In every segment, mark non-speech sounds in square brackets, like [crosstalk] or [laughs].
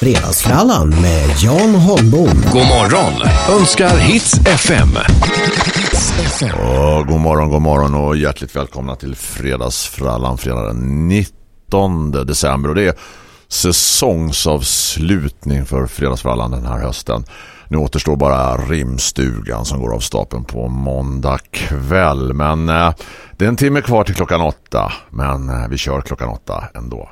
Fredagsfrallan med Jan Holmbom. God morgon önskar Hits FM. Oh, god morgon, god morgon och hjärtligt välkomna till Fredagsfrallan fredag den 19 december. Och det är säsongsavslutning för Fredagsfrallan den här hösten. Nu återstår bara rimstugan som går av stapeln på måndag kväll. Men eh, det är en timme kvar till klockan åtta. Men eh, vi kör klockan åtta ändå.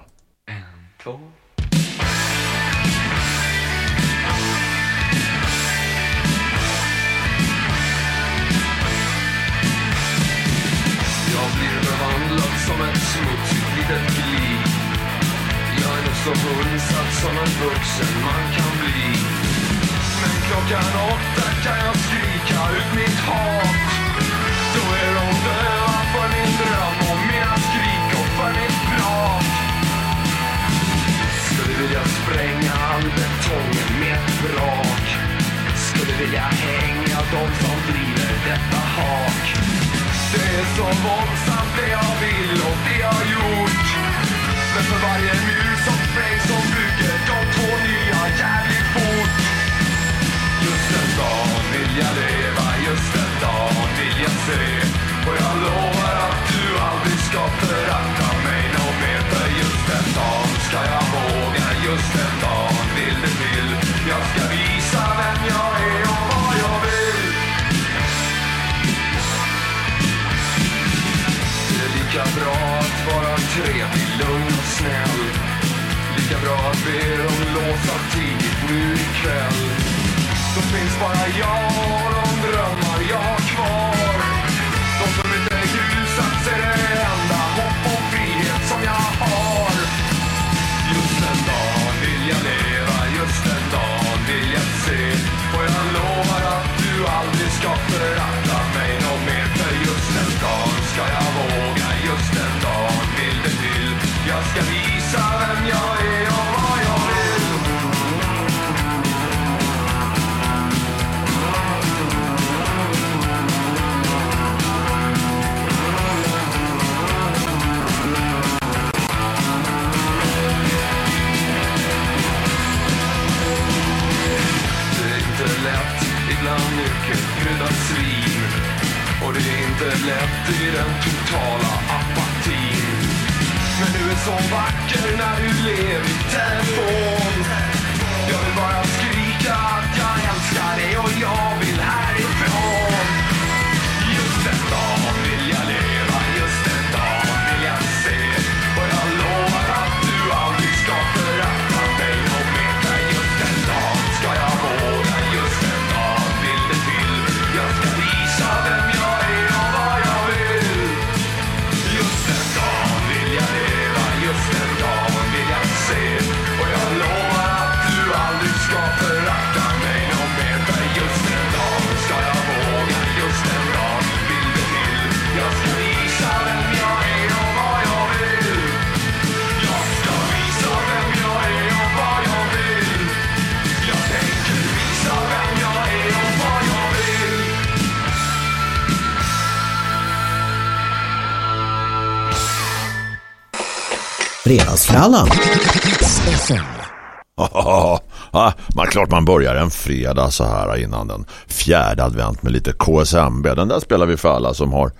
Så hundsatt som en vuxen man kan bli. Men klockan åtta kan jag skrika ut mitt hat. Då är de döva för min dröm och mina skrik och för mitt prat. Skulle vilja spränga all betongen med ett brak. Skulle vilja hänga de som driver detta hak. Det är så våldsamt det jag vill och det jag gjort. Men för varje mur som sprängs så bygger de två nya jävligt fort. Just den dagen vill jag leva, just den dagen vill jag se. Och jag lovar att du aldrig ska förakta mig nåt mer. För just den dagen ska jag våga, just den bra att vara trevlig, lugn och snäll. Lika bra att be dem låsa tidigt nu ikväll. Då finns bara jag och de drömmar jag har kvar. De som inte grusats är det inte lätt i den totala apatin. Men du är så vacker när du ler i telefon. Jag vill bara skrika att jag älskar dig och jag Fredagsfrallan. [laughs] Ja, man klart man börjar en fredag så här innan den fjärde advent med lite KSMB. Den där spelar vi för alla som har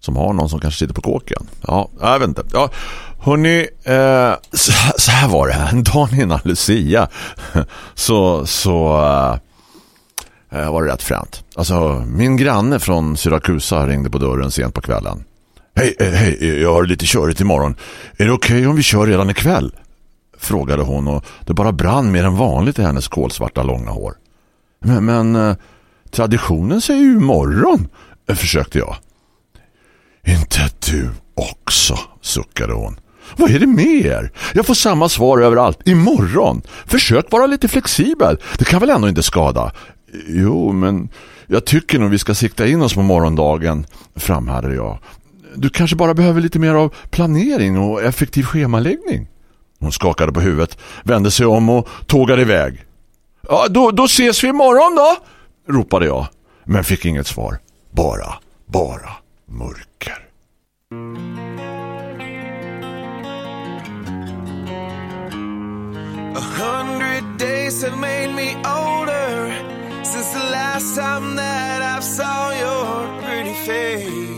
som har någon som kanske sitter på kåken. Ja, jag vet inte. Ja, hörni, eh, så, så här var det. En dag innan Lucia [laughs] så, så eh, eh, var det rätt fränt. Alltså, min granne från Syrakusa ringde på dörren sent på kvällen. Hej, eh, hej, eh, jag har lite körigt imorgon. Är det okej om vi kör redan ikväll? Frågade hon och det bara brann mer än vanligt i hennes kolsvarta långa hår. Men, men eh, traditionen säger ju imorgon, försökte jag. Inte du också, suckade hon. Vad är det med er? Jag får samma svar överallt. Imorgon. Försök vara lite flexibel. Det kan väl ändå inte skada? Jo, men jag tycker nog vi ska sikta in oss på morgondagen, framhärdade jag. Du kanske bara behöver lite mer av planering och effektiv schemaläggning. Hon skakade på huvudet, vände sig om och tågade iväg. Ja, då, då ses vi imorgon då, ropade jag. Men fick inget svar. Bara, bara mörker. A hundred days have made me older since the last time that I saw your pretty face.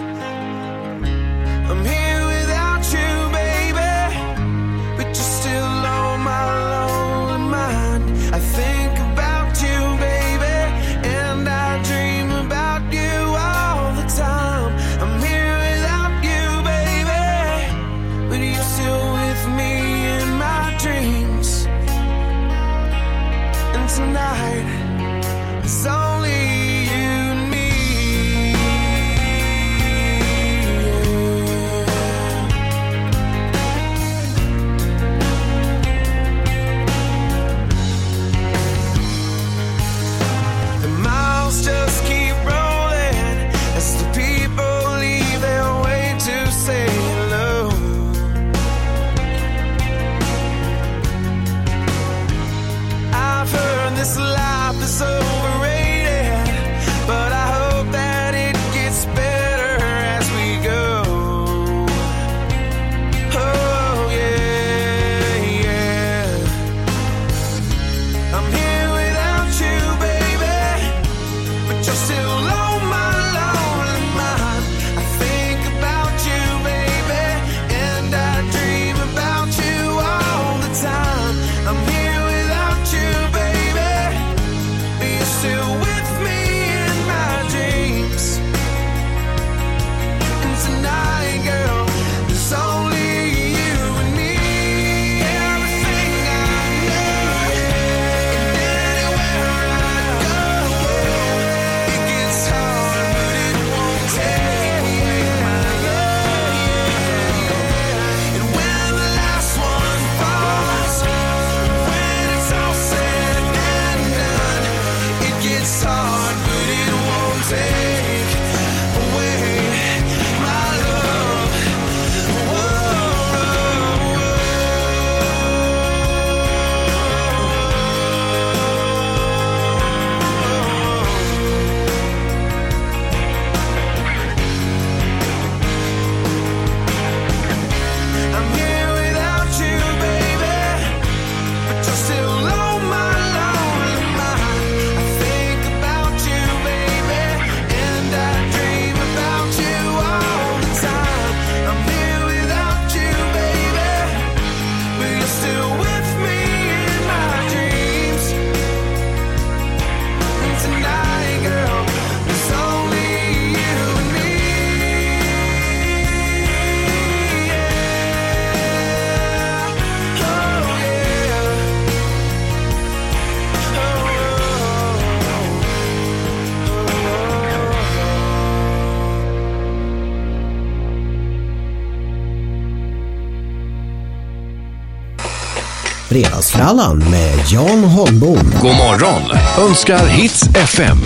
Fredagsfrallan med Jan Holmbom. God morgon önskar Hits FM.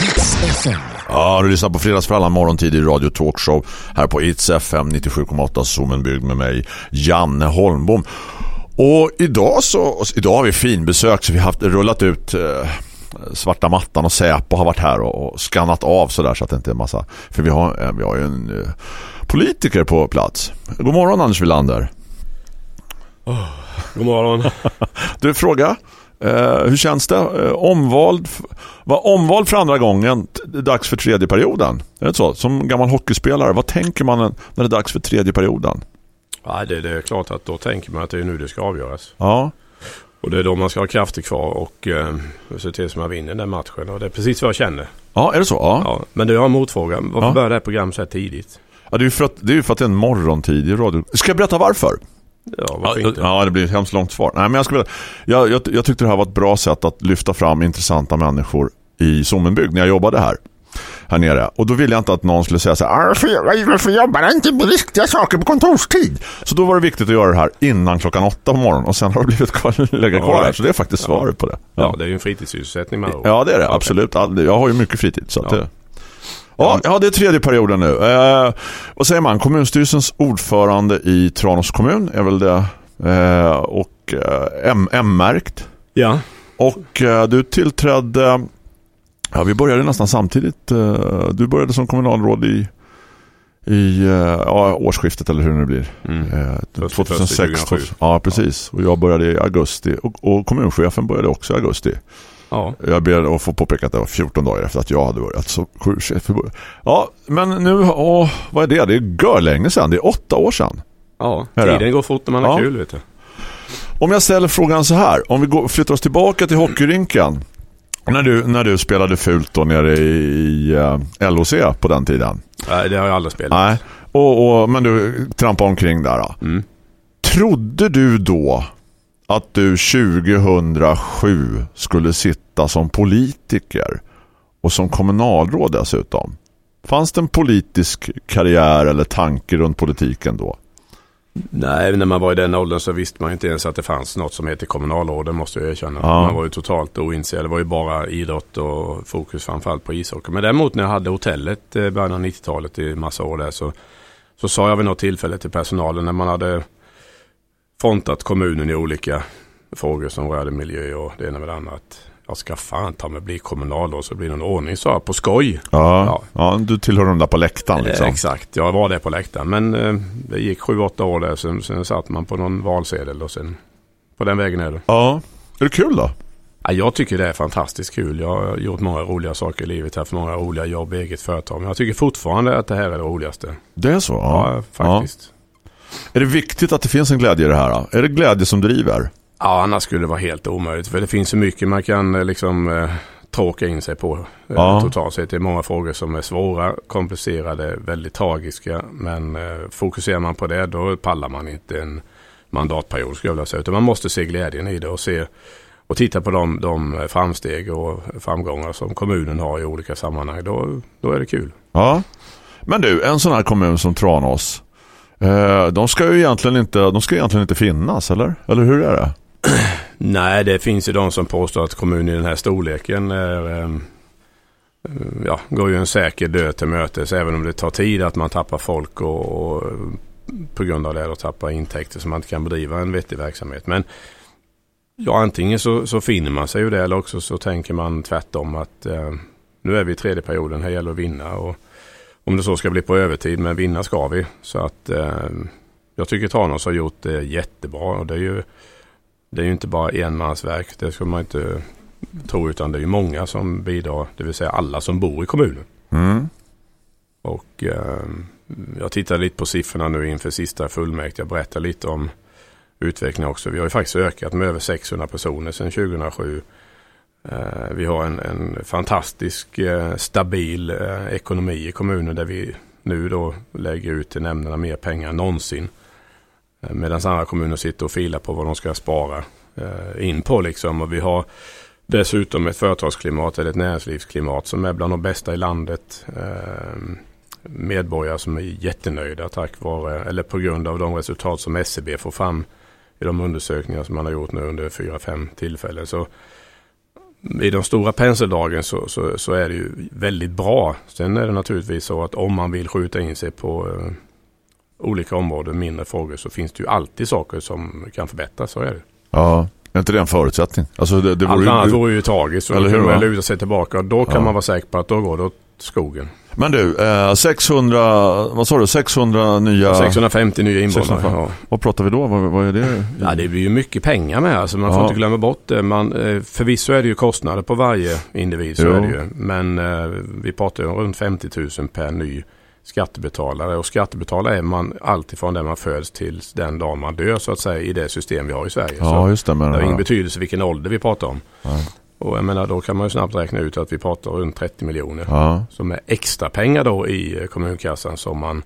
Hits FM. Ja, du lyssnar på Fredagsfrallan morgontid i Radio Talkshow här på Hits FM 97,8 Zoomenbygd med mig Janne Holmbom. Och idag så idag har vi fin besök så vi har haft rullat ut eh, svarta mattan och Säpo har varit här och, och skannat av så där så att det inte är massa för vi har eh, vi har ju en eh, politiker på plats. God morgon Anders Wilander. God morgon. [laughs] Du fråga eh, hur känns det? Eh, omvald var omvald för andra gången t- dags för tredje perioden. Är det så? Som gammal hockeyspelare, vad tänker man när det är dags för tredje perioden? Ja, det, det är klart att då tänker man att det är nu det ska avgöras. Ja. Och det är då man ska ha krafter kvar och eh, se till så man vinner den matchen. Och det är precis vad jag känner. Ja, är det så? Ja. Ja, men du har en motfråga. Varför Ja. börjar det här programmet så här tidigt? Ja, det är ju för att det är för att det är en morgontid i radio. Ska jag berätta varför? Ja, varför ja, inte? ja, det blir ett hemskt långt svar. Nej, men jag, berätta. Jag, jag, jag tyckte det här var ett bra sätt att lyfta fram intressanta människor i Sommenbygd när jag jobbade här. här nere. Och då ville jag inte att någon skulle säga så här, varför, varför jobbar han inte med viktiga saker på kontorstid? Så då var det viktigt att göra det här innan klockan åtta på morgonen. Och sen har det blivit kvar, [laughs] lägga kvar Ja. här. Så det är faktiskt svaret på det. Ja, det är ju en fritidssysselsättning med Ja, det är det. Absolut. Jag har ju mycket fritid. Så Ja. det... Ja, ja, det är tredje perioden nu. Eh, vad säger man? Kommunstyrelsens ordförande i Tranås kommun är väl det. Eh, och eh, M-märkt. Ja, Och eh, du tillträdde... Ja, vi började nästan samtidigt. Eh, du började som kommunalråd i, i eh, ja, årsskiftet eller hur det nu blir. mm. Eh, Först- 2006. först 2007. Ja, precis. Och jag började i augusti. Och, och kommunchefen började också i augusti. Ja. Jag ber att få påpeka att det var 14 dagar efter att jag hade börjat. Så sju, chef. Ja, men nu, åh, vad är det? Det är gör länge sedan. Det är åtta år sedan. ja. Tiden går fort när man har Ja. kul vet du. Om jag ställer frågan så här. Om vi går, flyttar oss tillbaka till hockeyrinken. När du, när du spelade fult då nere i, i eh, LOC på den tiden. Nej, det har jag aldrig spelat. Nej. Och, och, men du trampade omkring där då. Mm. Trodde du då att du 2007 skulle sitta som politiker och som kommunalråd dessutom? Fanns det en politisk karriär eller tanke runt politiken då? Nej, när man var i den åldern så visste man inte ens att det fanns något som heter kommunalråd, det måste jag erkänna. Ja. Man var ju totalt ointresserad. Det var ju bara idrott och fokus framförallt på ishockey. Men däremot när jag hade hotellet i början av 90-talet i massa år där så, så sa jag vid något tillfälle till personalen när man hade frontat kommunen i olika frågor som rörde miljö och det ena med det andra att jag ska fan ta mig bli kommunalråd så blir någon ordning, sa jag på skoj. Ja, Ja. ja. du tillhör de där på läktaren liksom. Eh, Exakt, jag var där på läktaren. Men eh, det gick sju, åtta år där. Sen, sen satt man på någon valsedel och sen på den vägen är det. Ja. Är det kul då? Ja, jag tycker det är fantastiskt kul. Jag har gjort många roliga saker i livet. Haft många roliga jobb i eget företag. Men jag tycker fortfarande att det här är det roligaste. Det är så? Ja, faktiskt. Är det viktigt att det finns en glädje i det här? Då? Är det glädje som driver? Ja, annars skulle det vara helt omöjligt. För det finns så mycket man kan eh, liksom eh, tråka in sig på eh, Ja. totalt sett. Det är många frågor som är svåra, komplicerade, väldigt tragiska. Men fokuserar man på det då pallar man inte en mandatperiod skulle jag vilja säga. Utan man måste se glädjen i det och se och titta på de, de framsteg och framgångar som kommunen har i olika sammanhang. Då, då är det kul. Ja. Men du, en sån här kommun som Tranås. Eh, de ska ju egentligen inte, de ska egentligen inte finnas, eller? Eller hur är det? [clears throat] Nej, det finns ju de som påstår att kommunen i den här storleken är, ehm, ja, går ju en säker död till mötes. Även om det tar tid att man tappar folk och, och på grund av det då tappar intäkter så man inte kan bedriva en vettig verksamhet. Men ja, antingen så, så finner man sig ju det eller också så tänker man tvärtom att eh, nu är vi i tredje perioden, här gäller att vinna. Och om det så ska bli på övertid, men vinna ska vi. Så att eh, jag tycker Tranås har gjort det jättebra och det är ju det är ju inte bara enmansverk, det ska man inte tro, utan det är ju många som bidrar, det vill säga alla som bor i kommunen. Mm. Och eh, jag tittar lite på siffrorna nu inför sista fullmäktige. Jag berättar lite om utvecklingen också. Vi har ju faktiskt ökat med över 600 personer sedan 2007. Eh, vi har en, en fantastisk eh, stabil eh, ekonomi i kommunen där vi nu då lägger ut till nämnderna mer pengar än någonsin. Medan andra kommuner sitter och filar på vad de ska spara in på liksom. Och vi har dessutom ett företagsklimat eller ett näringslivsklimat som är bland de bästa i landet. Medborgare som är jättenöjda tack vare, eller på grund av de resultat som SCB får fram i de undersökningar som man har gjort nu under fyra, fem tillfällen. Så i de stora penseldragen så, så, så är det ju väldigt bra. Sen är det naturligtvis så att om man vill skjuta in sig på eh, olika områden, mindre frågor, så finns det ju alltid saker som kan förbättras. Så är det. Ja, är inte det en förutsättning? Alltså det, det Allt vore annat ju... vore ju tragiskt. Eller hur, va? luta sig tillbaka och då kan Ja. man vara säker på att då går det åt skogen. Men du, eh, 600, vad sa du? 600 nya... 650 nya invånare. 650. Ja. Vad pratar vi då? Vad, vad är det? Ja, det blir ju mycket pengar med. Alltså man får Ja. inte glömma bort det. Man, eh, förvisso är det ju kostnader på varje individ. Så Jo. är det ju. Men eh, vi pratar ju om runt 50 000 per ny skattebetalare. Och skattebetalare är man alltifrån där man föds till den dag man dör så att säga i det system vi har i Sverige. Ja, så just det. Men, det har ingen betydelse vilken ålder vi pratar om. Nej. Och jag menar då kan man ju snabbt räkna ut att vi pratar runt 30 miljoner. Ja. Som är extra pengar då i eh, kommunkassan som man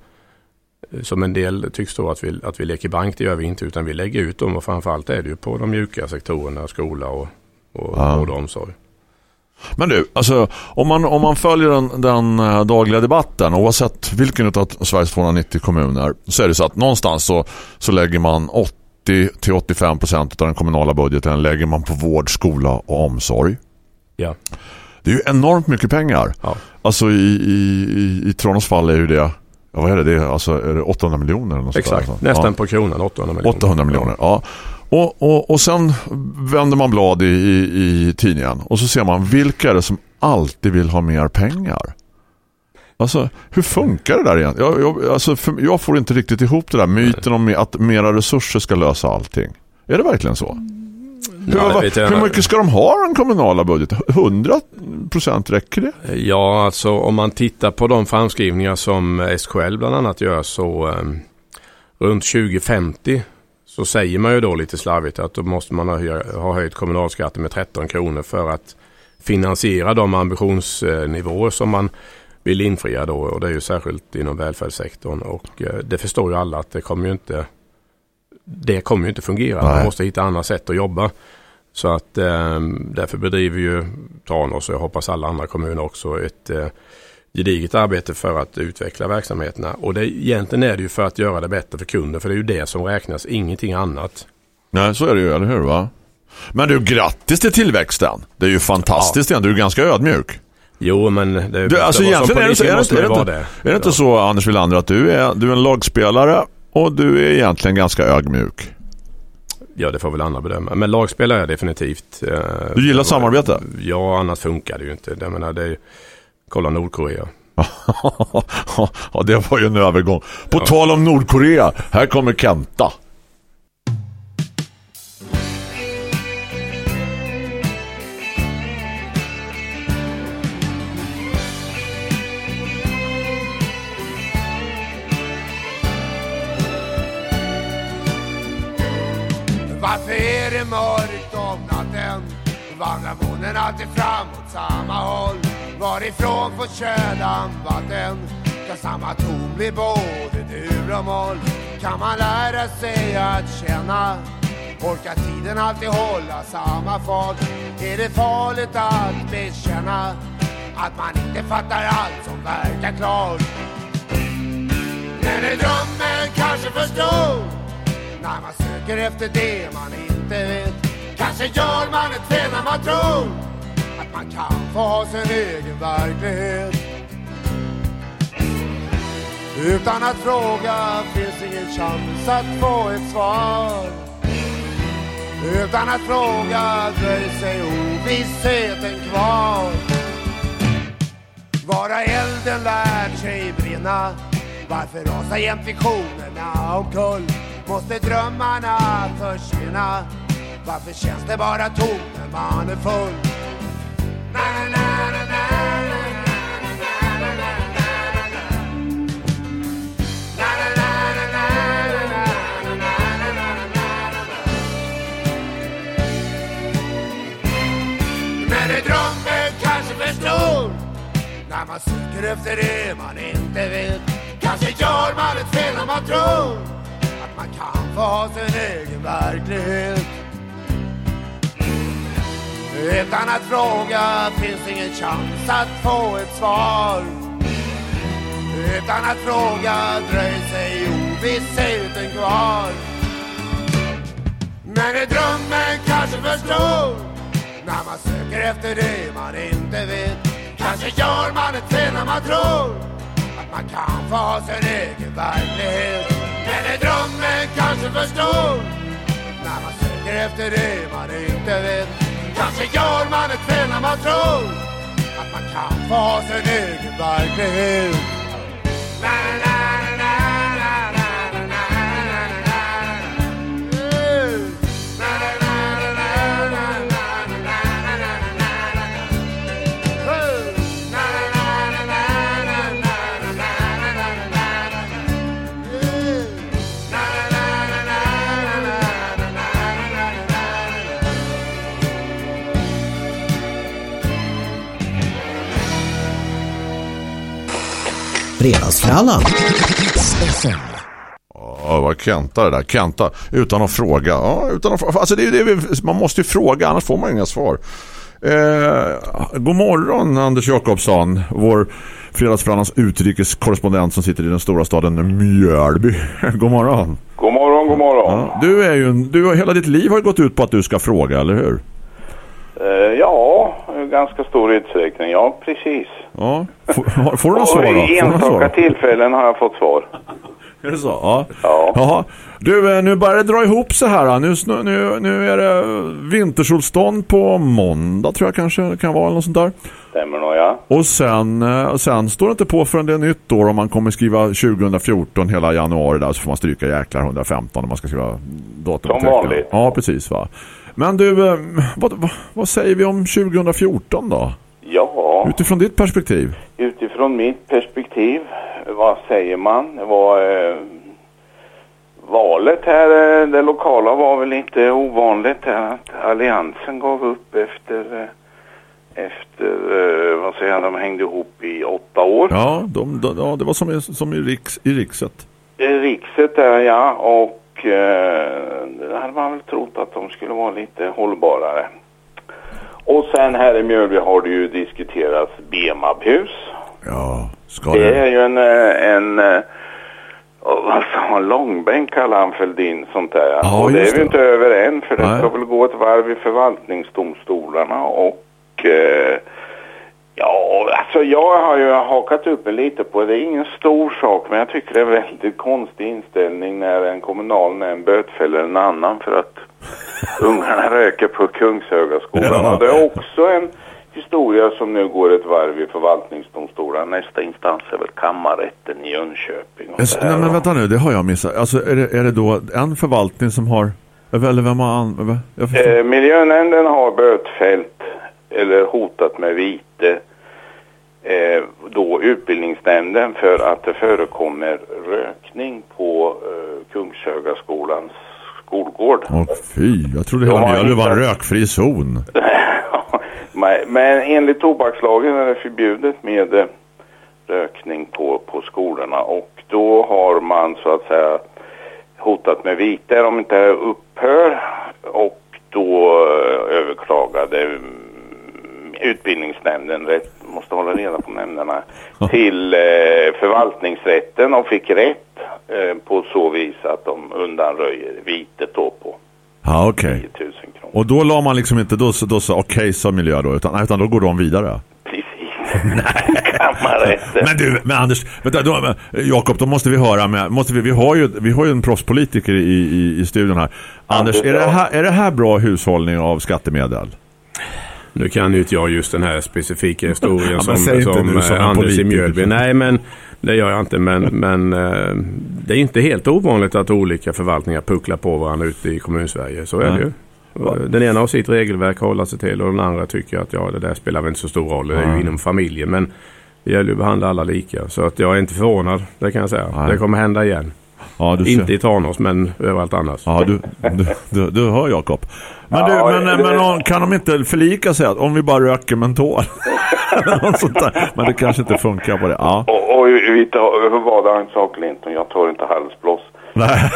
eh, som en del tycks tro att vi, att vi leker bank, det gör vi inte utan vi lägger ut dem och framförallt är det ju på de mjuka sektorerna, skola och, och Ja. vård och omsorg. Men du, alltså, om, man, om man följer den, den eh, dagliga debatten oavsett vilken av Sveriges 290 kommuner så är det så att någonstans så, så lägger man 80-85% av den kommunala budgeten lägger man på vård, skola och omsorg. Ja. Det är ju enormt mycket pengar. Ja. Alltså i, i, i, i Tranås fall är ju det, ja, vad är det? det är, alltså, är det 800 miljoner? Sånt där, Exakt, alltså? nästan Ja. på kronan 800 miljoner. 800 miljoner, ja. Och, och, och sen vänder man blad i, i, i tidningen och så ser man vilka är det som alltid vill ha mer pengar. Alltså, hur funkar det där egentligen? Jag, jag, alltså, för, jag får inte riktigt ihop det där myten om att mera resurser ska lösa allting. Är det verkligen så? Hur, Ja, hur inte. mycket ska de ha den kommunala budgeten? 100 procent räcker det? Ja, alltså om man tittar på de framskrivningar som SKL bland annat gör så um, runt 2050 så säger man ju då lite slarvigt att då måste man ha, ha höjt kommunalskatten med 13 kronor för att finansiera de ambitionsnivåer som man vill infria då och det är ju särskilt inom välfärdssektorn och eh, det förstår ju alla att det kommer ju inte det kommer ju inte fungera. Nej. Man måste hitta andra sätt att jobba. Så att eh, därför bedriver ju Tranås och jag hoppas alla andra kommuner också ett eh, gediget arbete för att utveckla verksamheterna. Och det, egentligen är det ju för att göra det bättre för kunden för det är ju det som räknas, ingenting annat. Nej, så är det ju, eller hur va? Men du, grattis till tillväxten. Det är ju fantastiskt igen. Du är ganska ödmjuk. Jo men det, Du, alltså egentligen är det, så- är det, inte- är det, inte, det. är det inte Ja. så Anders Wilander att du är, du är en lagspelare och du är egentligen ganska ödmjuk? Ja det får väl andra bedöma. Men lagspelare är jag definitivt. eh, Du gillar samarbete? Ja annars funkar det ju inte. Jag menar, det är, kolla Nordkorea. [laughs] ja, det var ju en övergång. På tal om Nordkorea, här kommer Kenta. Vandrar månen alltid fram åt samma håll? Varifrån får kölan vatten? Kan samma ton bli både dur och moll? Kan man lära sig att känna? Orkar tiden alltid hålla samma fart? Är det farligt att bekänna att man inte fattar allt som verkar klart? Men är drömmen kanske för stor? När man söker efter det man inte vet Kanske gör man ett fel när man tror Att man kan få ha sin egen verklighet Utan att fråga finns ingen chans att få ett svar Utan att fråga dröjer sig ovissheten kvar Vara elden lär sig brinna Varför rasar jämt visionerna omkull? Måste drömmarna försvinna? Varför känns det bara tomt när man är full? Na, na, na, na, na. När man söker efter det man inte vet Kanske gör man ett fel om man tror att man kan få ha sin egen verklighet utan att fråga finns ingen chans att få ett svar Utan att fråga dröjer sig ovissheten kvar Men är drömmen kanske för stor? När man söker efter det man inte vet Kanske gör man ett fel när man tror Att man kan få ha sin egen verklighet Men är drömmen kanske för stor? När man söker efter det man inte vet Kanske gör man ett fel när man tror Att man kan få ha sin egen verklighet. Na, Fredagsfrallan. Ja, vad Kenta det där. Kenta utan att fråga. Ja, utan att, fråga. alltså det är det vi, man måste ju fråga, annars får man inga svar. Eh, god morgon Anders Jakobsson, vår fredagsfrallans utrikeskorrespondent som sitter i den stora staden Mjölby. [laughs] god morgon. God morgon, god morgon. Ja, du är ju du har hela ditt liv har gått ut på att du ska fråga, eller hur? Eh, ja, ganska stor utsträckning. Ja, precis. Ja. Får, får du några svar då? Och i enstaka tillfällen har jag fått svar. Är det så? Ja. Ja. Jaha. Du, eh, nu börjar det dra ihop så här. Nu, sn- nu, nu är det vintersolstånd på måndag tror jag kanske kan vara eller något sånt där. Stämmer nog, ja. Och sen, eh, sen står det inte på förrän det är nytt år om man kommer skriva 2014 hela januari där så får man stryka jäklar 115 om man ska skriva datum. Som vanligt. Ja, precis va. Men du, eh, vad, vad, vad säger vi om 2014 då? Ja, Utifrån ditt perspektiv? utifrån mitt perspektiv, vad säger man? Var, eh, valet här, eh, det lokala var väl inte ovanligt här att alliansen gav upp efter, eh, efter eh, vad säger jag, de hängde ihop i åtta år. Ja, de, de, ja det var som i, som i, riks, i rikset. Eh, Rikset där ja och eh, det hade man väl trott att de skulle vara lite hållbarare. Och sen här i Mjölby har det ju diskuterats BMAB-hus. Ja, ska Det det? är ju en, eh, en eh, oh, sa han, långbänk kallar han Fälldin sånt där. Ja, och det är vi inte över än för det ska väl gå ett varv i förvaltningsdomstolarna och eh, Ja, alltså jag har ju hakat upp mig lite på det. är ingen stor sak, men jag tycker det är en väldigt konstig inställning när en kommunal nämnd bötfäller en annan för att [laughs] ungarna röker på Kungshögaskolan. Och det är också en historia som nu går ett varv i förvaltningsdomstolen. Nästa instans är väl kammarrätten i Jönköping. Det nej, men vänta nu, det har jag missat. Alltså, är det, är det då en förvaltning som har... Eller vem har... an-. Eh, miljönämnden har bötfällt eller hotat med vite eh, då utbildningsnämnden för att det förekommer rökning på eh, Kungshögaskolans skolgård. Åh fy, jag trodde hela Mjölby var en rökfri zon. [laughs] Men- enligt tobakslagen är det förbjudet med eh, rökning på, på skolorna och då har man så att säga hotat med vite om inte upphör och då eh, överklagade utbildningsnämnden, rätt, måste hålla reda på nämnderna, till eh, förvaltningsrätten och fick rätt eh, på så vis att de undanröjer vitet då på Ja, okej. 10 000 kronor. Och då la man liksom inte... Då, då sa okej sa miljö då, utan, utan då går de vidare. [laughs] Men du, men Anders, vänta, då, Jakob, då måste vi höra med, måste vi, vi har ju, vi har ju en proffspolitiker i, i, i studion här. Anders, är det här, är det här bra hushållning av skattemedel? Nu kan ju inte jag just den här specifika [laughs] historien men som, som, som eh, Anders i. Mjölby. Nej, men det gör jag inte. Men, [laughs] men eh, det är inte helt ovanligt att olika förvaltningar pucklar på varandra ute i kommunsverige. Så är Nej. det ju. Den ena har sitt regelverk att hålla sig till och den andra tycker att ja, det där spelar väl inte så stor roll. Det är ju inom familjen. Men det gäller ju att behandla alla lika. Så att jag är inte förvånad, det kan jag säga. Nej. Det kommer hända igen. Ja, du ser. Inte i Tranås, men överallt annars. Ja, du, du, du, du hör Jakob. Men, du, Ja, men, det- men kan de inte förlika sig att om vi bara röker mentol? Men det kanske inte funkar på det. Ja. Och, och vi tar, det han sa Clinton? Jag tar inte halsblås. Nej.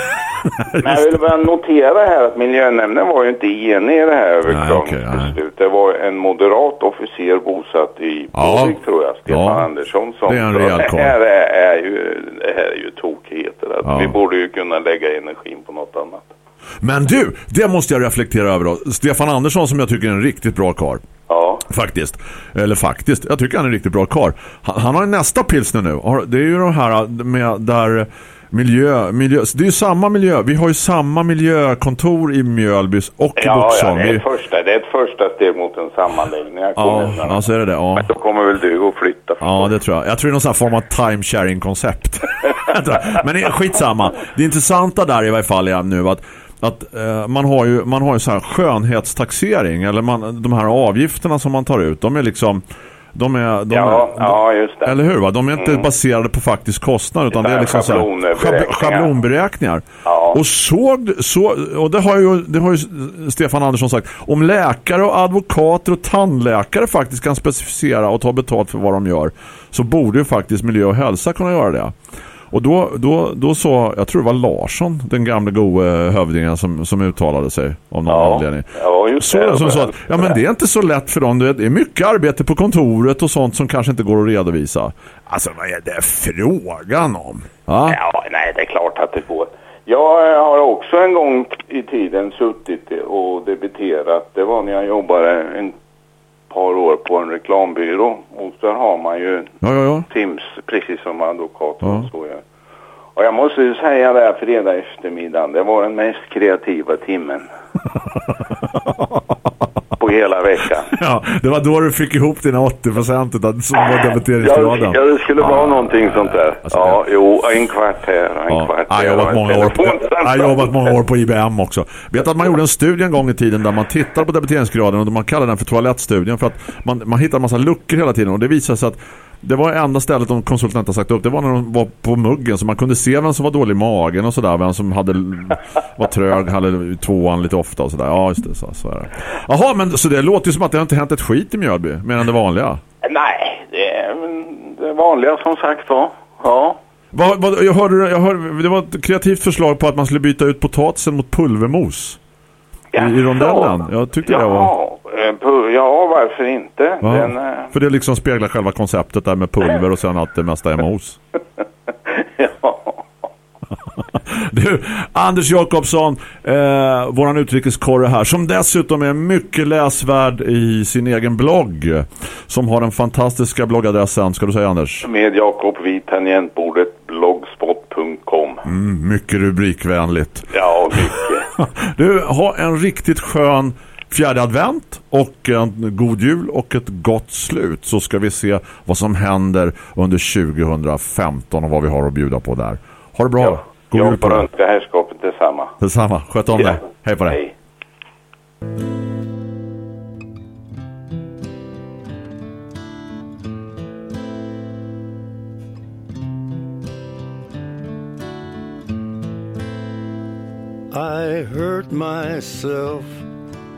Men [laughs] jag vill bara notera här att miljönämnden var ju inte enig i det här överklagningsbeslutet. Det var en moderat officer bosatt i Ja. Båvik tror jag, Stefan Ja. Andersson som Det är en rejäl det här är, är ju, det här är ju tokigheter. Ja. Vi borde ju kunna lägga energin på något annat. Men du, det måste jag reflektera över då. Stefan Andersson som jag tycker är en riktigt bra karl. Ja, Faktiskt. Eller faktiskt. Jag tycker han är en riktigt bra karl. Han, han har nästa pilsner nu. Det är ju de här med där miljö, miljö. Det är ju samma miljö. Vi har ju samma miljökontor i Mjölbys och i ja, ja Boxholm. det, är ett första, det är ett första steg mot en sammanläggning Ja, ja, så är det det. Ja. Men då kommer väl du att flytta? Ja, det tror jag. Jag tror det är någon sån här form av time-sharing-koncept. [laughs] Men det är skitsamma. Det intressanta där i varje fall är nu att, att eh, man har ju, man har ju så här skönhetstaxering. Eller man, de här avgifterna som man tar ut, de är liksom... De är, de Ja, är, ja, just det. Eller hur va? De är inte baserade på faktisk kostnad utan det är liksom Schablonberäkningar. schab- schablonberäkningar. Ja. Och såg så och det har ju det har ju Stefan Andersson sagt om läkare och advokater och tandläkare faktiskt kan specificera och ta betalt för vad de gör så borde ju faktiskt miljö och hälsa kunna göra det. Och då, då, då sa, jag tror det var Larsson, den gamla gode hövdingen som, som uttalade sig om någon Ja, anledning. ja just Så, det. som sa att, ja men det är inte så lätt för dem. Det är mycket arbete på kontoret och sånt som kanske inte går att redovisa. Alltså vad är det frågan om? Ja, Ja, nej, det är klart att det går. Jag har också en gång i tiden suttit och debiterat. Det var när jag jobbade en par år på en reklambyrå. Och där har man ju ja, ja. ja. Tims, precis som advokat Ja. och så gör. Och jag måste ju säga det här fredag eftermiddagen, det var den mest kreativa timmen. [laughs] på hela veckan. [laughs] ja det var då du fick ihop dina 80% av- som var debiteringsgraden. ja, det skulle vara någonting sånt där. Alltså, ja, jo, en kvart här, en Ja, kvart jag där. har jobbat jag jobbat många år på IBM också. Vet att man gjorde en [laughs] studie en gång i tiden där man tittade på debiteringsgraden och man kallade den för toalettstudien för att man, man hittade en massa luckor hela tiden och det visade sig att det var enda stället de konsulterna inte sagt upp. Det var när de var på muggen så man kunde se vem som var dålig i magen och sådär. Vem som hade, var trög, hade tvåan lite ofta och sådär. Ja, just det. Så, så är det. Jaha, men så det låter ju som att det inte hänt ett skit i Mjölby. Mer än det vanliga. Nej, det är det vanliga som sagt var. Ja. Vad, vad, jag hörde, jag hörde, det var ett kreativt förslag på att man skulle byta ut potatisen mot pulvermos. I, i rondellen. Jag tyckte det var... Jaha, eh, pu- ja, varför inte? Ja, Den, eh, För det liksom speglar själva konceptet där med pulver och sen att det mesta är mos. [laughs] ja. [laughs] Du, Anders Jakobsson, eh, våran utrikeskorre här, som dessutom är mycket läsvärd i sin egen blogg. Som har den fantastiska bloggadressen, ska du säga Anders? Med Jakob vid tangentbordet blogspot.com. Mm, mycket rubrikvänligt. Ja, mycket. [laughs] Du, ha en riktigt skön fjärde advent och en god jul och ett gott slut så ska vi se vad som händer under 2015 och vad vi har att bjuda på där. Ha det bra. Ja. God jul Jag på får dig. önska herrskapet detsamma. Detsamma. Sköt om dig. Hej på dig. Hej. I hurt myself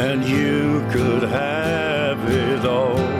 And you could have it all.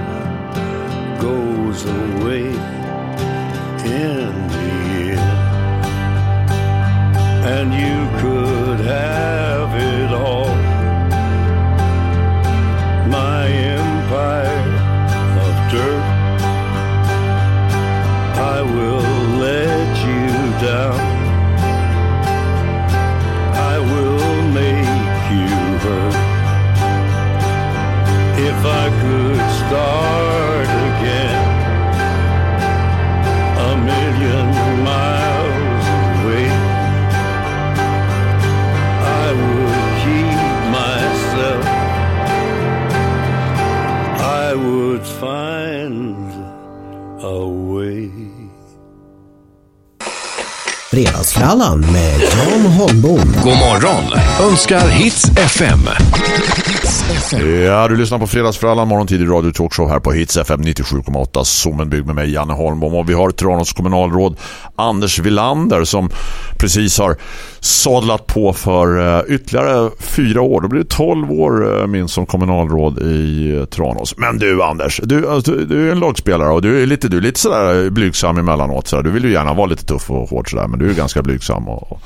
goes away in the end. And you could have it all. My empire of dirt. I will let you down. I will make you hurt. If I could stop. Fredagsfrallan med Jan Holmbom. God morgon önskar Hits FM. Ja, du lyssnar på Fredagsfrallan, morgontid i Radio Talkshow här på Hits FM 97,8. Zoomen byggd med mig, Janne Holmbom. Och vi har Tranås kommunalråd Anders Villander som precis har sadlat på för eh, ytterligare fyra år. Då blir det 12 år eh, minst som kommunalråd i eh, Tranås. Men du Anders, du, alltså, du, du är en lagspelare och du är lite, du är lite sådär blygsam emellanåt. Sådär. Du vill ju gärna vara lite tuff och hård sådär, men du är ganska blygsam och,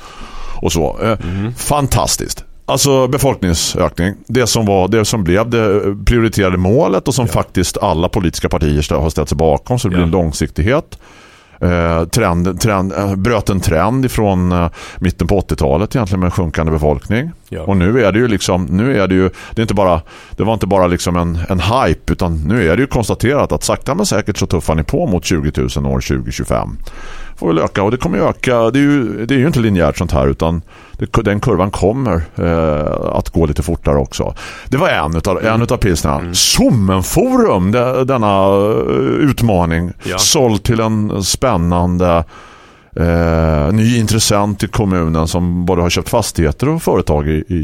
och så. Eh, Fantastiskt. Alltså befolkningsökning, det som var det som blev det prioriterade målet och som faktiskt alla politiska partier har ställt sig bakom så det blir Ja. en långsiktighet. Eh, trend, trend, eh, bröt en trend ifrån eh, mitten på 80-talet egentligen med en sjunkande befolkning. Ja. Och nu är det ju liksom nu är det ju det är inte bara det var inte bara liksom en, en hype utan nu är det ju konstaterat att sakta men säkert så tuffar ni på mot 20 000 år 2025 får väl öka och det kommer öka. Det är ju, det är ju inte linjärt sånt här utan det, den kurvan kommer eh, att gå lite fortare också. Det var en utav, en utav pilsnerna. Mm. Sommenforum, det, denna eh, utmaning Ja. såld till en spännande eh, ny intressent i kommunen som både har köpt fastigheter och företag i, i,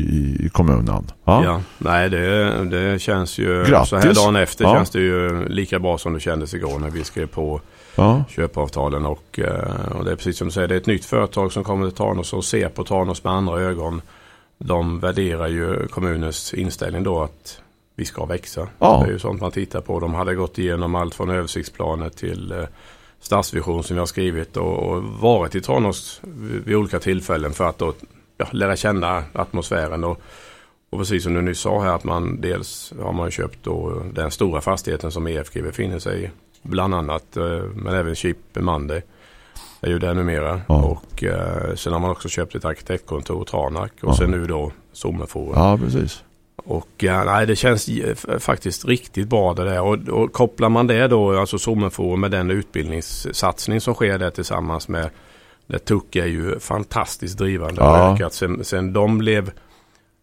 i kommunen. Ja. Ja, nej det, det känns ju Grattis. så här dagen efter Ja. känns det ju lika bra som det kändes igår när vi skrev på Ja. köpavtalen och, eh, och det är precis som du säger, det är ett nytt företag som kommer till Tranås och ser på Tranås med andra ögon. De värderar ju kommunens inställning då att vi ska växa. Ja. Det är ju sånt man tittar på. De hade gått igenom allt från översiktsplaner till eh, stadsvision som jag har skrivit och, varit i Tranås vid olika tillfällen för att då, ja, lära känna atmosfären. Och, och precis som du nyss sa här att man dels har man köpt då den stora fastigheten som EFG befinner sig i. Bland annat eh, men även Chip Monday är ju där numera. Ja. Och eh, sen har man också köpt ett arkitektkontor Tranak och Ja. sen nu då Sommerforum. ja, precis. Och ja, nej, det känns eh, faktiskt riktigt bra det där. Och, och kopplar man det då, alltså Sommerforum med den utbildningssatsning som sker där tillsammans med det TUC är ju fantastiskt drivande. Ja. sen, sen de blev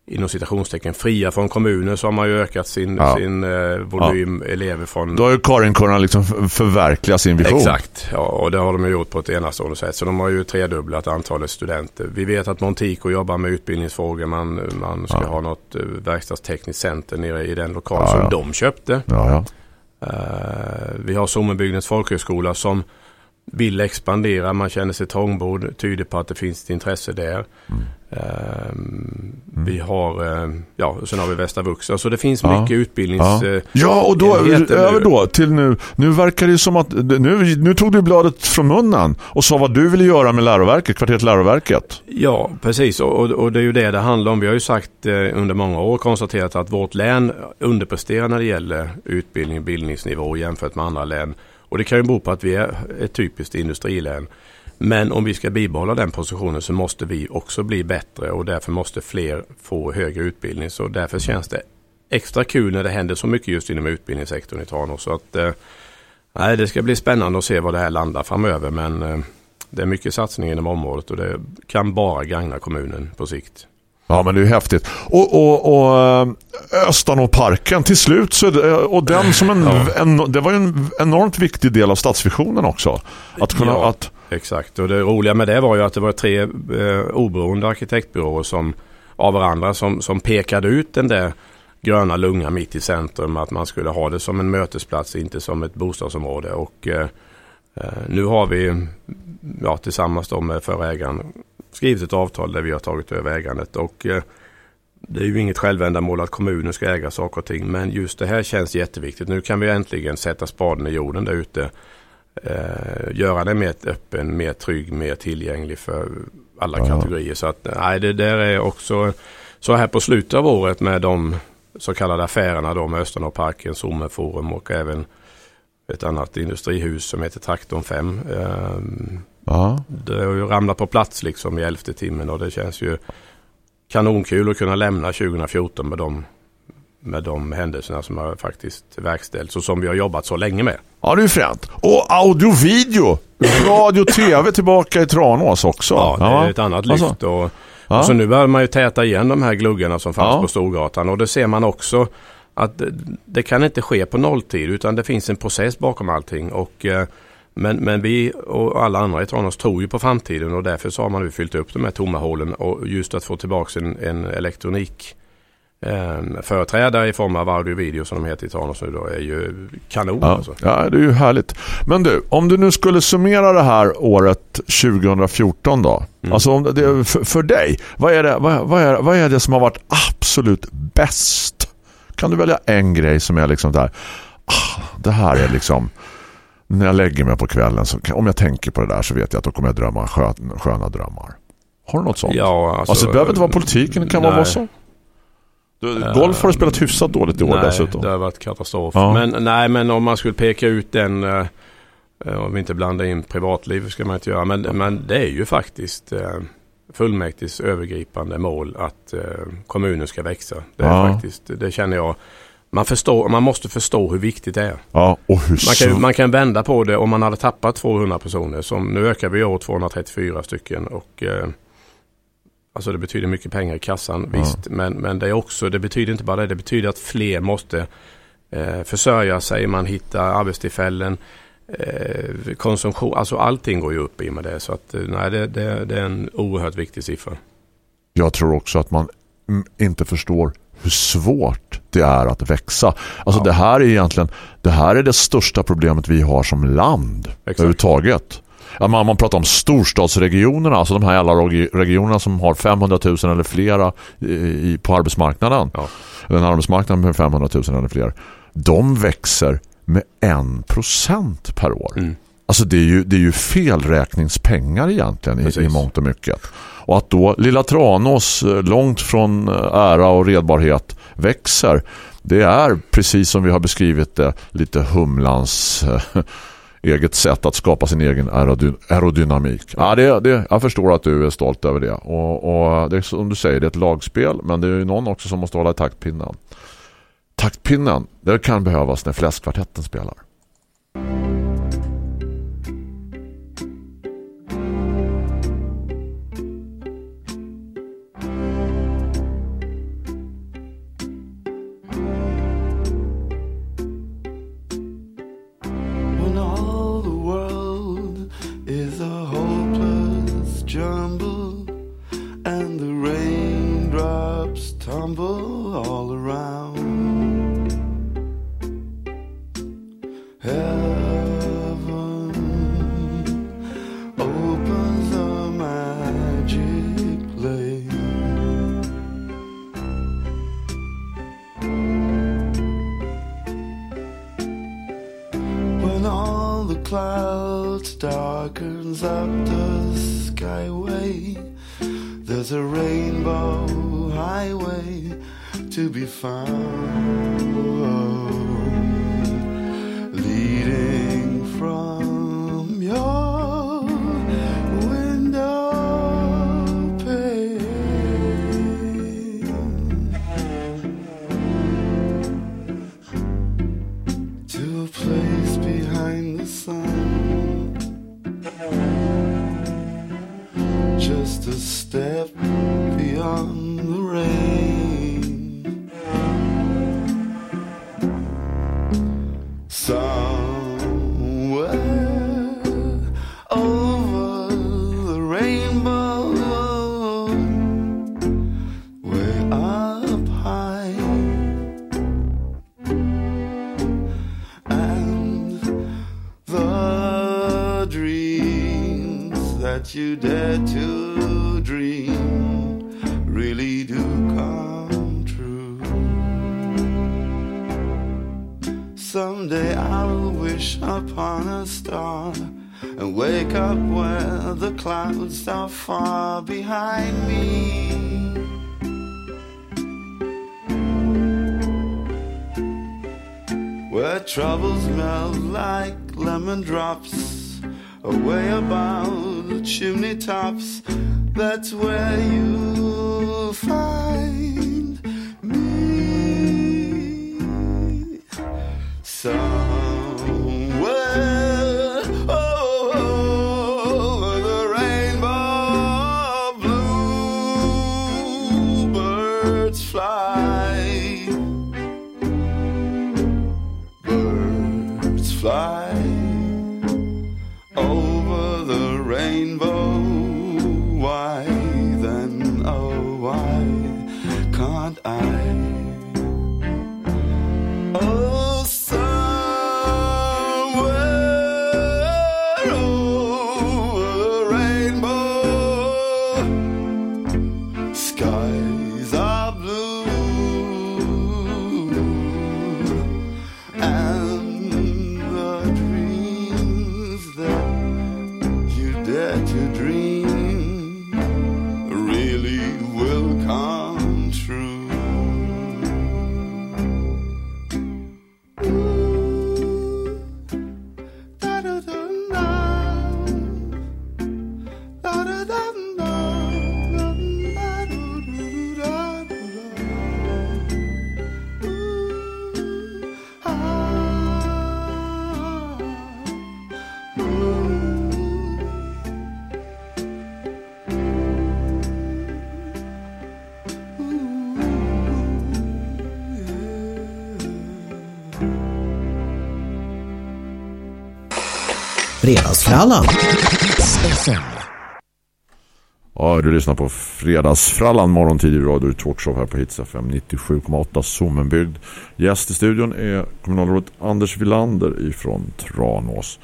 inom citationstecken fria från kommunen så har man ju ökat sin, Ja. sin eh, volym elever från Då har ju Karin kunnat liksom förverkliga sin vision. Exakt, ja, och det har de gjort på ett enastående sätt. Så de har ju tredubblat antalet studenter. Vi vet att Montico jobbar med utbildningsfrågor. Man, man ska Ja. ha något eh, verkstadstekniskt center nere i den lokal Ja, som ja. de köpte. Ja, ja. Eh, vi har Sommenbygdens folkhögskola som vill expandera. Man känner sig trångbodd. Tyder på att det finns ett intresse där. Mm. Eh, Vi har, eh, ja, sen har vi Västra Vuxa. Så det finns Ja. mycket utbildnings... Ja. eh, Ja, och då över då till nu. Nu verkar det som att nu, nu tog du bladet från munnen och sa vad du ville göra med läroverket, kvarteret läroverket. Ja, precis. Och, och, och det är ju det det handlar om. Vi har ju sagt eh, under många år konstaterat att vårt län underpresterar när det gäller utbildning och bildningsnivå jämfört med andra län. Och det kan ju bero på att vi är ett typiskt industrilän. Men om vi ska bibehålla den positionen så måste vi också bli bättre och därför måste fler få högre utbildning. Så därför känns det extra kul när det händer så mycket just inom utbildningssektorn i Tranås. Så att, eh, nej, det ska bli spännande att se var det här landar framöver. Men eh, det är mycket satsning inom området och det kan bara gagna kommunen på sikt. Ja, men det är häftigt. Och, och, och eh, Östanåparken till slut så det, och den som en, en, det var ju en enormt viktig del av stadsvisionen också. Att kunna, Ja. att, Exakt, och det roliga med det var ju att det var tre eh, oberoende arkitektbyråer som, av varandra som, som pekade ut den där gröna lungan mitt i centrum. Att man skulle ha det som en mötesplats, inte som ett bostadsområde. Och eh, eh, nu har vi ja, tillsammans då med förra ägaren skrivit ett avtal där vi har tagit över ägandet. Och eh, det är ju inget självändamål att kommunen ska äga saker och ting. Men just det här känns jätteviktigt. Nu kan vi äntligen sätta spaden i jorden där ute. Eh, göra det mer öppen, mer trygg, mer tillgänglig för alla Ja. kategorier. Så att nej, det där är också så här på slutet av året med de så kallade affärerna då med Östernåparken, Sommerforum och även ett annat industrihus som heter Traktorn 5. Eh, ja. det har ju ramlat på plats liksom i elfte timmen och det känns ju kanonkul att kunna lämna 2014 med de, med de händelserna som har faktiskt verkställts och som vi har jobbat så länge med. ja, det är fränt. Och audio, video, radio, [laughs] tv tillbaka i Tranås också. Ja, det är ett annat lyft. Alltså, och, ja. och så nu börjar man ju täta igen de här gluggarna som fanns Ja. på Storgatan och det ser man också att det, det kan inte ske på nolltid utan det finns en process bakom allting. Och, eh, men, men vi och alla andra i Tranås tror ju på framtiden och därför så har man nu fyllt upp de här tomma hålen och just att få tillbaka en, en elektronik eh, företrädare i form av audio och video som de heter i Tranås nu då är ju kanon. Ja, Alltså. ja, det är ju härligt. Men du, om du nu skulle summera det här året 2014 då. Mm. Alltså om det, för, för dig, vad är, det, vad, vad, är, vad är det som har varit absolut bäst? Kan du välja en grej som är liksom där, ah, det här är liksom när jag lägger mig på kvällen så om jag tänker på det där så vet jag att då kommer jag drömma skö, sköna drömmar. Har du något sånt? Ja, alltså, Alltså, det behöver inte vara politiken, det kan vara nej. vad som. Du, golf har du spelat hyfsat dåligt i år nej, dessutom. det har varit katastrof. Ja. Men, nej, men om man skulle peka ut den, eh, om vi inte blandar in privatliv ska man inte göra. Men, men det är ju faktiskt eh, fullmäktiges övergripande mål att eh, kommunen ska växa. Det, är Ja. faktiskt, det känner jag. Man, förstår, man måste förstå hur viktigt det är. Ja, och hur Man kan, man kan vända på det om man hade tappat 200 personer. Som, nu ökar vi i år 234 stycken. Och, eh, alltså det betyder mycket pengar i kassan, Ja. visst. Men, men det, är också, det betyder inte bara det. Det betyder att fler måste eh, försörja sig. Man hittar arbetstillfällen. Eh, konsumtion, alltså allting går ju upp i och med det. Så att, eh, nej, det, det, det är en oerhört viktig siffra. jag tror också att man mm, inte förstår hur svårt det är att växa. Alltså Ja. det här är egentligen det här är det största problemet vi har som land Exakt. överhuvudtaget. Ja, man, man pratar om storstadsregionerna, alltså de här alla regi- regionerna som har 500 000 eller flera i, på arbetsmarknaden. Ja. Den arbetsmarknaden med 500 000 eller fler. De växer med 1% per år. Mm. Alltså det är ju, det är ju felräkningspengar egentligen i, i mångt och mycket. Och att då lilla Tranås eh, långt från eh, ära och redbarhet växer. Det är precis som vi har beskrivit det lite humlans eh, eget sätt att skapa sin egen aerodynamik. Ja, det, det, jag förstår att du är stolt över det. Och, och det är som du säger, det är ett lagspel men det är ju någon också som måste hålla i taktpinnen. Taktpinnen, det kan behövas när fläskkvartetten spelar. Darkens up the skyway, there's a rainbow highway to be found, leading from troubles melt like lemon drops away above the chimney tops. That's where you fly Fredagsfrallan. Ja, du lyssnar på Fredagsfrallan morgontid i radio talkshow här på Hits FM 97,8 Sommenbygd. Gäst i studion är kommunalrådet Anders Villander ifrån Tranås.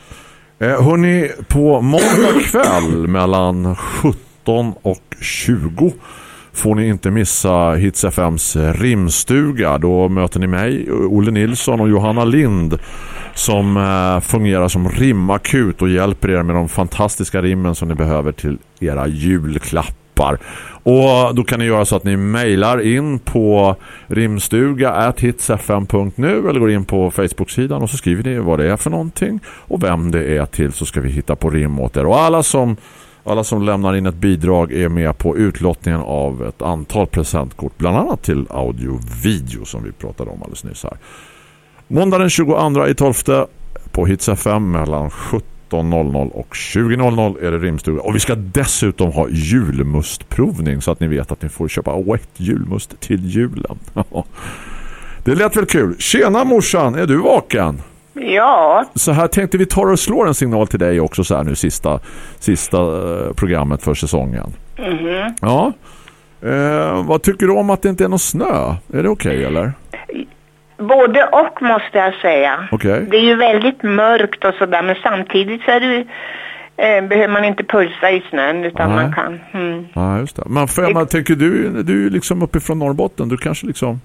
Eh, hörni, på måndag kväll mellan 17 och 20 får ni inte missa Hits FMs rimstuga. Då möter ni mig, Olle Nilsson och Johanna Lind som eh, fungerar som rimakut och hjälper er med de fantastiska rimmen som ni behöver till era julklappar. Och då kan ni göra så att ni mejlar in på rimstuga.hitsfm.nu eller går in på Facebook-sidan och så skriver ni vad det är för någonting och vem det är till så ska vi hitta på rim åt er. Och alla som alla som lämnar in ett bidrag är med på utlottningen av ett antal presentkort, bland annat till audio och video som vi pratade om alldeles nyss här. Måndag den 22 i 12 på Hits FM mellan 17.00 och 20.00 är det rimstuga. Och vi ska dessutom ha julmustprovning så att ni vet att ni får köpa wet julmust till julen. [laughs] det lät väl kul. Tjena morsan, är du vaken? Ja, Så här tänkte vi ta och slå en signal till dig också så här nu sista, sista eh, programmet för säsongen. mhm. Ja. Eh, vad tycker du om att det inte är någon snö? Är det okej eller? både och måste jag säga. Okej. Det är ju väldigt mörkt och sådär men samtidigt så är det ju, eh, behöver man inte pulsa i snön utan Nej. man kan. Mm. Ja, just det. Men för, man tänker du, du är ju liksom uppifrån Norrbotten. Du kanske liksom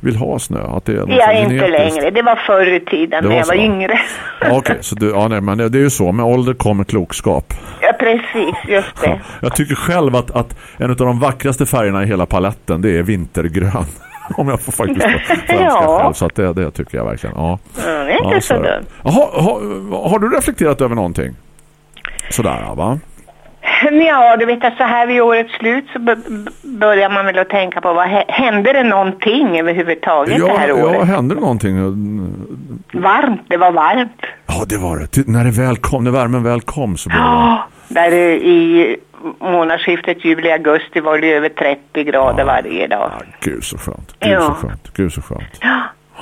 vill ha snö? Att det är är inte längre, det var förr i tiden Det när var jag var så. yngre. Ja, Okej, så du, ja, nej, men det är ju så. Med ålder kommer klokskap. ja precis, just det. [laughs] Jag tycker själv att, att en av de vackraste färgerna i hela paletten det är vintergrön. [laughs] Om jag får faktiskt [laughs] Ja. själv. Så att det, det tycker jag verkligen. Ja. Ja, det är inte Ja, så det. dumt. Jaha, har, har du reflekterat över någonting? Sådär, ja, va? [laughs] Ja, du vet att så här vid årets slut så börjar man väl att tänka på vad hä- hände det någonting överhuvudtaget det Ja, här ja, året? hände det någonting? Varmt, det var varmt. Ja, det var det. När det väl kom, när värmen väl kom så blev det... Ja, där i månadsskiftet juli-augusti var det över 30 grader varje dag. Gud så skönt. Gud Ja. så skönt. Gud så skönt.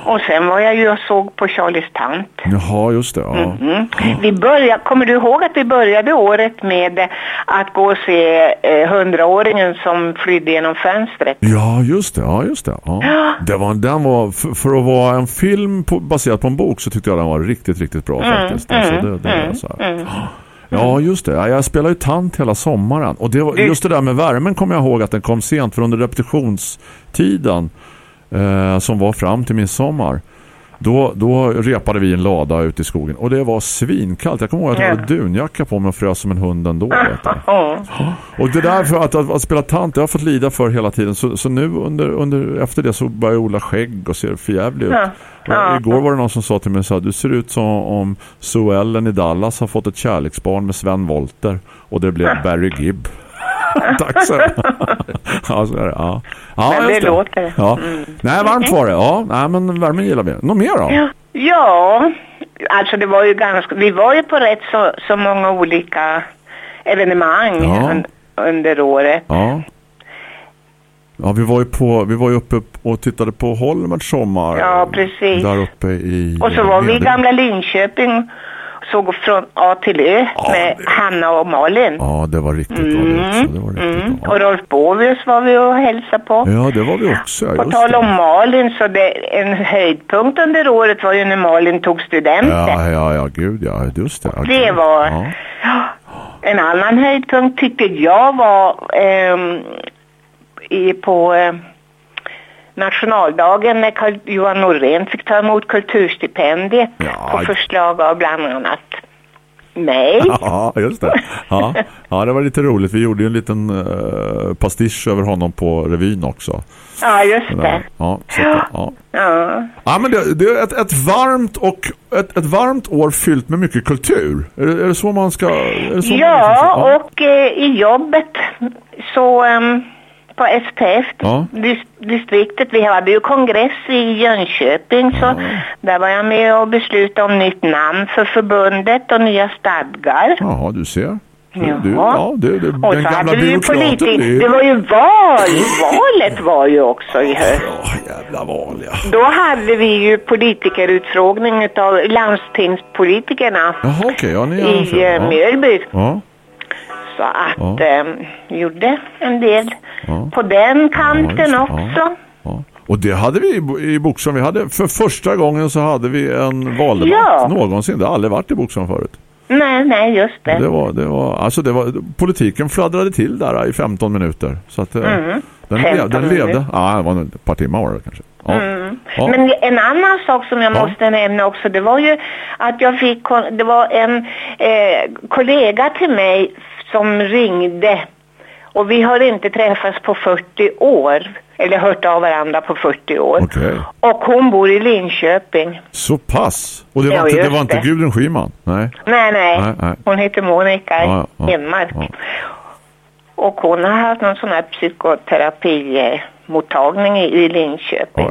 Och sen var jag ju och såg på Charlies tant. Jaha, just det. Ja. Mm. Vi började, kommer du ihåg att vi började året med eh, att gå och se eh, hundraåringen som flydde genom fönstret? Ja, just det. Ja, just det. Ja. det var, den var, för, för att vara en film på, baserad på en bok så tyckte jag den var riktigt, riktigt bra Mm, faktiskt. Alltså, mm, det, det är mm, så mm. Ja, just det. Ja, Jag spelar ju tant hela sommaren. Och det var, just det där med värmen kommer jag ihåg att den kom sent. För under repetitionstiden eh, som var fram till midsommar då, då repade vi en lada ute i skogen. Och det var svinkallt. Jag kommer ihåg att jag Ja. hade dunjacka på mig och frös som en hund ändå. [laughs] Och det där för att, att, att spela tant, det har jag fått lida för hela tiden. Så, så nu under, under, efter det så börjar jag odla skägg och ser förjävlig ut. Och. Igår var det någon som sa till mig så här, du ser ut som om Sue Ellen i Dallas har fått ett kärleksbarn med Sven Volter. Och det blev Barry Gibb. [laughs] Tack så ja, så är det. Ja, ja Men just det låter det. Ja. Mm. Nej, varmt var det. Ja, nej, men värmen gillar vi. Något mer då? Ja. ja, alltså det var ju ganska, vi var ju på rätt så, så många olika evenemang Ja. un, under året. Ja. Ja, vi var ju på vi var ju uppe och tittade på Holmerts sommar. Ja, precis. Där uppe i Och så var vi i gamla Linköping såg från A till Ö med Hanna och Malin. Ja, det var riktigt det också. Det var riktigt Mm. Och Rolf Bovius var vi och hälsade på. Ja, det var vi också. På tal det. om Malin så det, en höjdpunkt under året var ju när Malin tog studenten. Ja, ja, ja, gud ja, just det. Ja, Det var- Ja. [gasps] En annan höjdpunkt tyckte jag var ehm, i, på eh, nationaldagen när Carl Johan Norén fick ta emot kulturstipendiet på förslag av bland annat mig. [laughs] Ja, just det. Ja, ja, det var lite roligt. Vi gjorde ju en liten uh, pastisch över honom på revyn också. Ja, just det. Ja, så ja. Ja. ja men det, det är ett, ett varmt och ett, ett varmt år fyllt med mycket kultur. Är det, är det så man ska... Så man Ja, liksom ska- och eh, i jobbet så ehm, på SPF Ja. dis- distriktet, vi hade ju kongress i Jönköping så där var jag med och beslutade om nytt namn för förbundet och nya stadgar. Jaha, du ser. Du, Ja. du, ja, det, det, Och så hade vi ju politik. det Det var ju val. Valet var ju också i höst. jävla val, ja. Då hade vi ju politikerutfrågning av landstingspolitikerna Jaha, okej. ja, i eh, ja. Mjölby. Ja, Så att Ja. eh, gjorde en del ja. på den kanten det, också. Och det hade vi i Bo- i Boxholm. Vi hade, för första gången så hade vi en valdebatt Ja. någonsin. Det har aldrig varit i Boxholm förut. Nej, nej, just det. Det var, det var, alltså det var, politiken fladdrade till där i 15 minuter. Så att, eh, Mm. den, 15 lev, den levde. Ja, det var ett par timmar var det kanske. Ja. Mm. Ja. Men en annan sak som jag Ja. måste nämna också, det var ju att jag fick, det var en eh, kollega till mig som ringde och vi har inte träffats på 40 år, eller hört av varandra på 40 år. Okej. Och hon bor i Linköping. Så pass. Och det var, Ja, inte, det var inte. Gudrun Schyman. Nej. Nej, nej, Nej, nej. hon heter Monica Ja, ja, Enmark. ja. Och hon har haft någon sån här psykoterapimottagning i, i Linköping. Ja,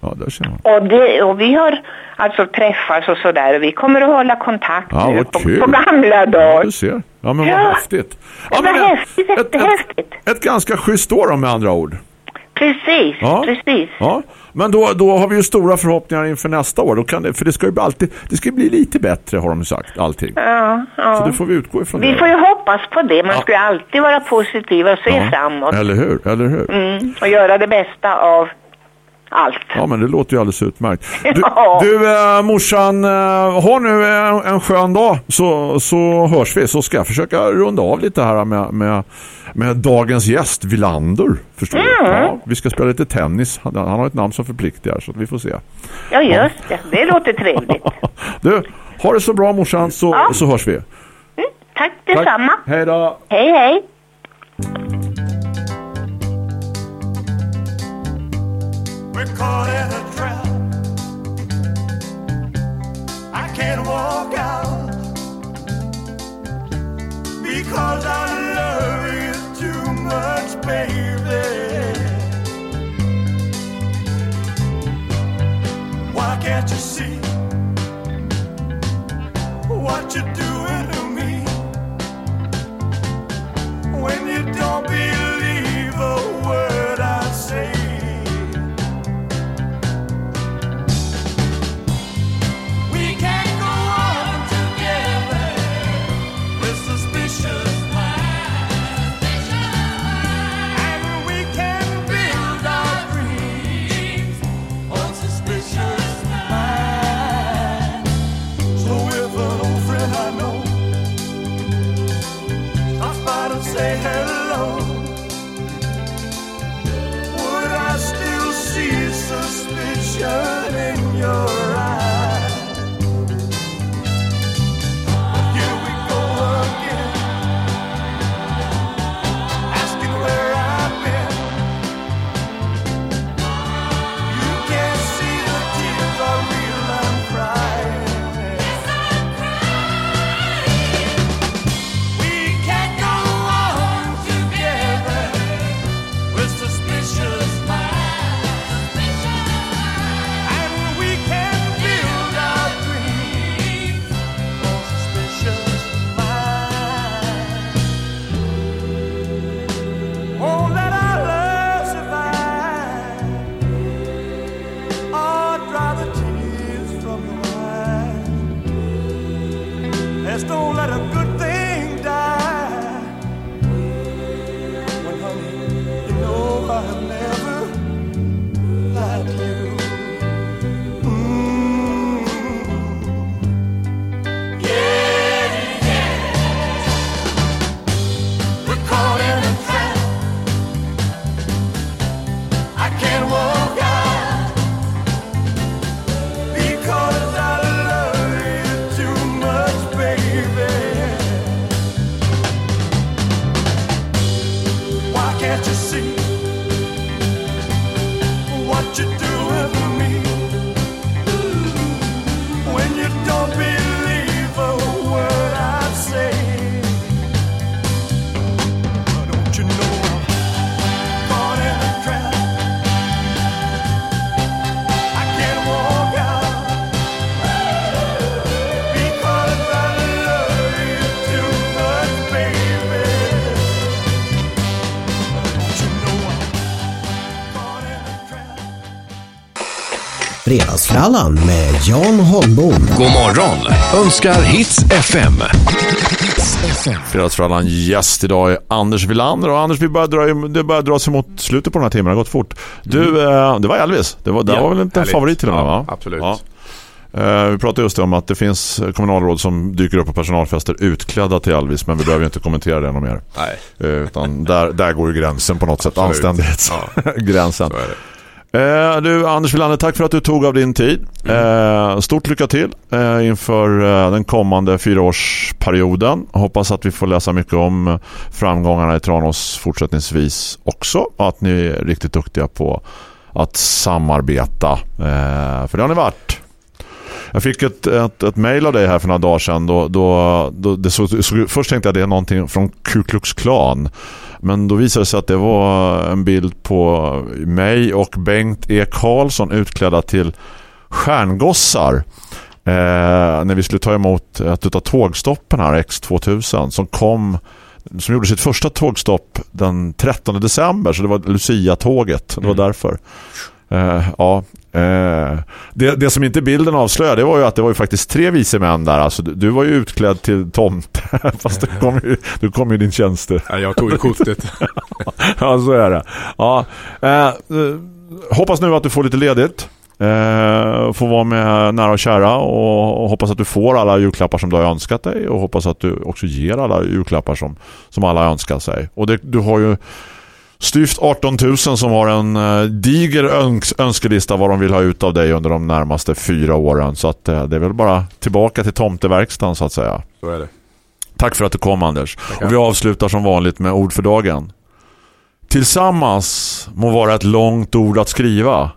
där ser man. Och, det, och vi har alltså träffats och sådär och vi kommer att hålla kontakt Ja, nu på, på gamla dagar. Ja, du ser. Ja, men vad Ja. häftigt. Ja, Det men häftigt, jättehäftigt. Ett ganska schysst år med andra ord. Precis, Ja. precis. Ja, men då, då har vi ju stora förhoppningar inför nästa år. Då kan det, för det ska ju alltid, det ska bli lite bättre har de sagt, allting. Ja, ja. Så det får vi utgå ifrån Vi det. får ju hoppas på det. Man Ja. ska ju alltid vara positiv och se Ja. framåt. Eller hur, eller hur? Mm, och göra det bästa av allt. Ja, men det låter ju alldeles utmärkt. [laughs] Du, Ja. du äh, morsan, äh, ha nu en, en skön dag så, så hörs vi. Så ska jag försöka runda av lite här med, med, med dagens gäst, Villander. Förstår du? Mm. Ja, vi ska spela lite tennis. Han, han har ett namn som förpliktigar så vi får se. Ja, just det. Det låter trevligt. [laughs] Du, ha det så bra morsan så, Ja. så hörs vi. Tack detsamma. Hej då. Hej, hej. We're caught in a trap. I can't walk out because I love you too much, baby. but a good thing. Fredagsfrallan med Jan Holmbom. God morgon önskar Hits FM. Fredagsfrallan gäst idag är Anders Villander och Anders vi börjar dra, det börjar dra sig mot slutet på den här timmen, det har gått fort. Du, eh, det var Elvis, det var, det Ja, var väl inte en favorit till Ja, va? absolut. Ja. Eh, vi pratade just om att det finns kommunalråd som dyker upp på personalfester utklädda till Elvis men vi behöver ju inte kommentera det något mer. Nej, Eh, utan där, där går ju gränsen på något sätt, anständighetsgränsen. [laughs] så är det. Eh, du Anders Wilander, tack för att du tog av din tid. Eh, stort lycka till eh, inför eh, den kommande fyraårsperioden. Hoppas att vi får läsa mycket om framgångarna i Tranås fortsättningsvis också. Och att ni är riktigt duktiga på att samarbeta. Eh, för det har ni varit. Jag fick ett, ett, ett mejl av dig här för några dagar sedan. Då, då, då, såg, såg, först tänkte jag att det är någonting från Ku Klux Klan. Men då visade det sig att det var en bild på mig och Bengt E. Karlsson utklädda till stjärngossar. Eh, när vi skulle ta emot ett av tågstoppen här, X2000, som kom som gjorde sitt första tågstopp den 13 december så det var Lucia-tåget, det var därför. Eh, ja, eh, det, det som inte bilden avslöjar det var ju att det var ju faktiskt tre vise män där. Alltså, du, du var ju utklädd till tomte [laughs] fast du kom ju, du kom ju din tjänster. Ja, jag tog ju kortet. [laughs] ja, så är det. Ja, eh, eh, hoppas nu att du får lite ledigt. Eh, får vara med nära och kära och, och hoppas att du får alla julklappar som du har önskat dig och hoppas att du också ger alla julklappar som, som alla önskar sig. Och det, du har ju styvt 18 000 som har en eh, diger öns önskelista vad de vill ha ut av dig under de närmaste fyra åren. Så att eh, det är väl bara tillbaka till tomteverkstan så att säga. Så är det. Tack för att du kom Anders. Och vi avslutar som vanligt med ord för dagen. Tillsammans må vara ett långt ord att skriva.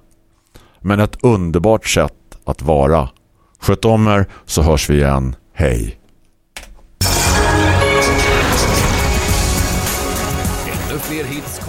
Men ett underbart sätt att vara. Sköt om er så hörs vi igen. Hej. Ännu fler hits.